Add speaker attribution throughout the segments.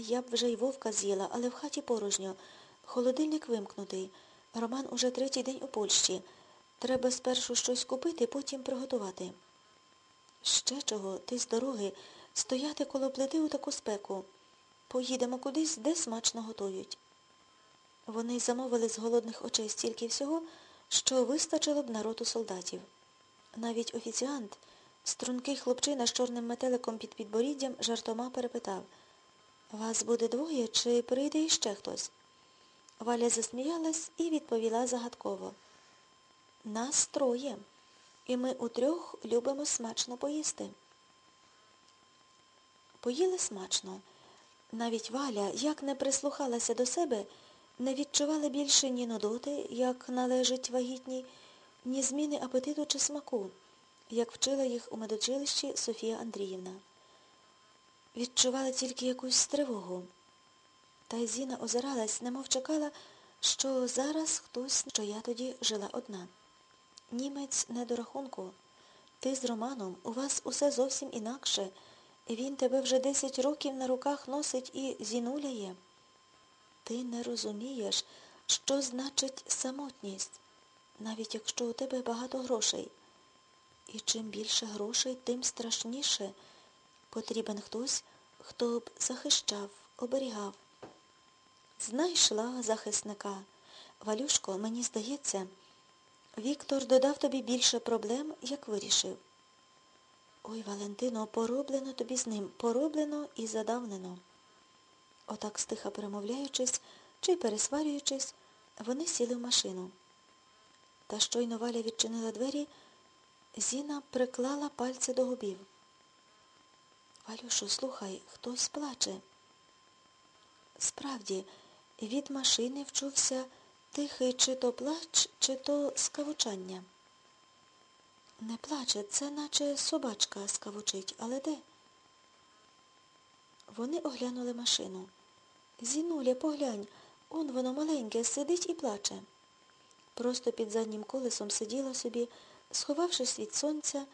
Speaker 1: я б вже й вовка з'їла, але в хаті порожньо. Холодильник вимкнутий. Роман уже третій день у Польщі. Треба спершу щось купити, потім приготувати. Ще чого, ти з дороги, стояти коло плити у таку спеку. Поїдемо кудись, де смачно готують. Вони замовили з голодних очей стільки всього, що вистачило б на роту солдатів. Навіть офіціант, стрункий хлопчина з чорним метеликом під підборіддям, жартома перепитав Вас буде двоє чи прийде іще хтось? Валя засміялась і відповіла загадково. Нас троє, і ми утрьох любимо смачно поїсти. Поїли смачно. Навіть Валя, як не прислухалася до себе, не відчувала більше ні нудоти, як належить вагітній, ні зміни апетиту чи смаку, як вчила їх у медучилищі Софія Андріївна. Відчувала тільки якусь тривогу. Та й Зіна озиралась, немов чекала, що зараз хтось, що я тоді жила одна. Німець не до рахунку. Ти з Романом, у вас усе зовсім інакше. Він тебе вже десять років на руках носить і зінуляє. Ти не розумієш, що значить самотність, навіть якщо у тебе багато грошей. І чим більше грошей, тим страшніше. Потрібен хтось, хто б захищав, оберігав. Знайшла захисника. Валюшко, мені здається, Віктор додав тобі більше проблем, як вирішив. Ой, Валентино, пороблено тобі з ним, пороблено і задавнено. Отак стиха перемовляючись чи пересварюючись, вони сіли в машину. Та щойно Валя відчинила двері, Зіна приклала пальці до губів. Валюшу, слухай, хтось плаче. Справді, від машини вчувся тихий чи то плач, чи то скавучання. Не плаче, це наче собачка скавучить, але де? Вони оглянули машину. Зінуля, поглянь, он воно маленьке, сидить і плаче. Просто під заднім колесом сиділо собі, сховавшись від сонця,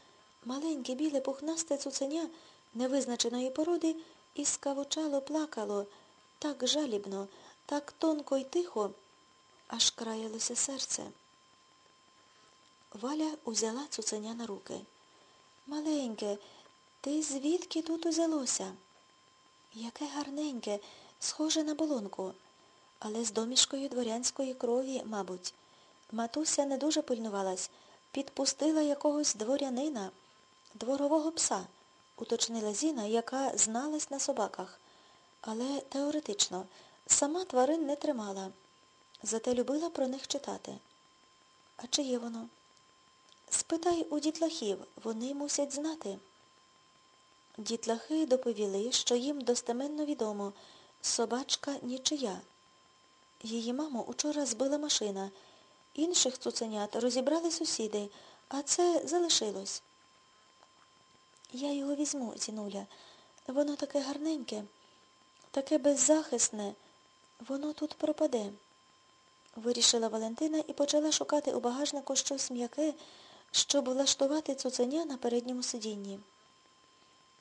Speaker 1: маленьке біле пухнасте цуценя невизначеної породи і скавучало, плакало так жалібно, так тонко й тихо, аж краялося серце. Валя узяла цуценя на руки. Маленьке, ти звідки тут узялося? Яке гарненьке, схоже на болонку, але з домішкою дворянської крові, мабуть. Матуся не дуже пильнувалась, підпустила якогось дворянина, дворового пса, уточнила Зіна, яка зналась на собаках. Але теоретично, сама тварин не тримала, зате любила про них читати. А чи є воно? Спитай у дітлахів, вони мусять знати. Дітлахи доповіли, що їм достеменно відомо, собачка нічия. Її маму учора збила машина. Інших цуценят розібрали сусіди, а це залишилось. Я його візьму, Зінуля. Воно таке гарненьке, таке беззахисне, воно тут пропаде. Вирішила Валентина і почала шукати у багажнику щось м'яке, щоб влаштувати цуценя на передньому сидінні.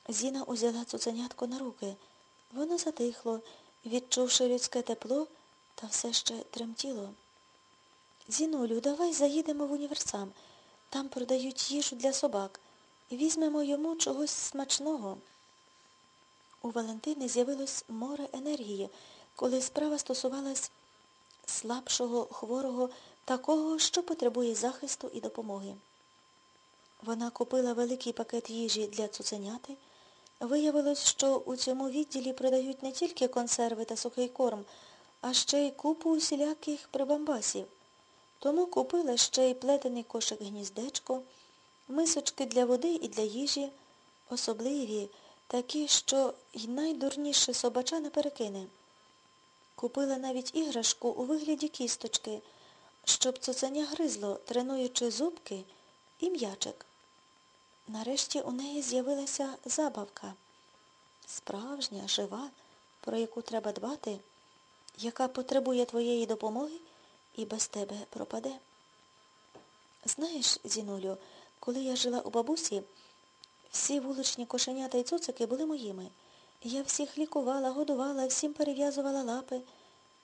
Speaker 1: Зіна узяла цуценятко на руки. Воно затихло, відчувши людське тепло, та все ще тремтіло. Зінулю, давай заїдемо в універсам. Там продають їжу для собак. Візьмемо йому чогось смачного. У Валентини з'явилось море енергії, коли справа стосувалась слабшого, хворого, такого, що потребує захисту і допомоги. Вона купила великий пакет їжі для цуценяти. Виявилось, що у цьому відділі продають не тільки консерви та сухий корм, а ще й купу усіляких прибамбасів. Тому купила ще й плетений кошик гніздечко, мисочки для води і для їжі, особливі, такі, що й найдурніше собача не перекине. Купила навіть іграшку у вигляді кісточки, щоб цуценя гризло, тренуючи зубки і м'ячик. Нарешті у неї з'явилася забавка. Справжня, жива, про яку треба дбати, яка потребує твоєї допомоги і без тебе пропаде. Знаєш, Зінулю, коли я жила у бабусі, всі вуличні кошенята й цуцики були моїми. Я всіх лікувала, годувала, всім перев'язувала лапи.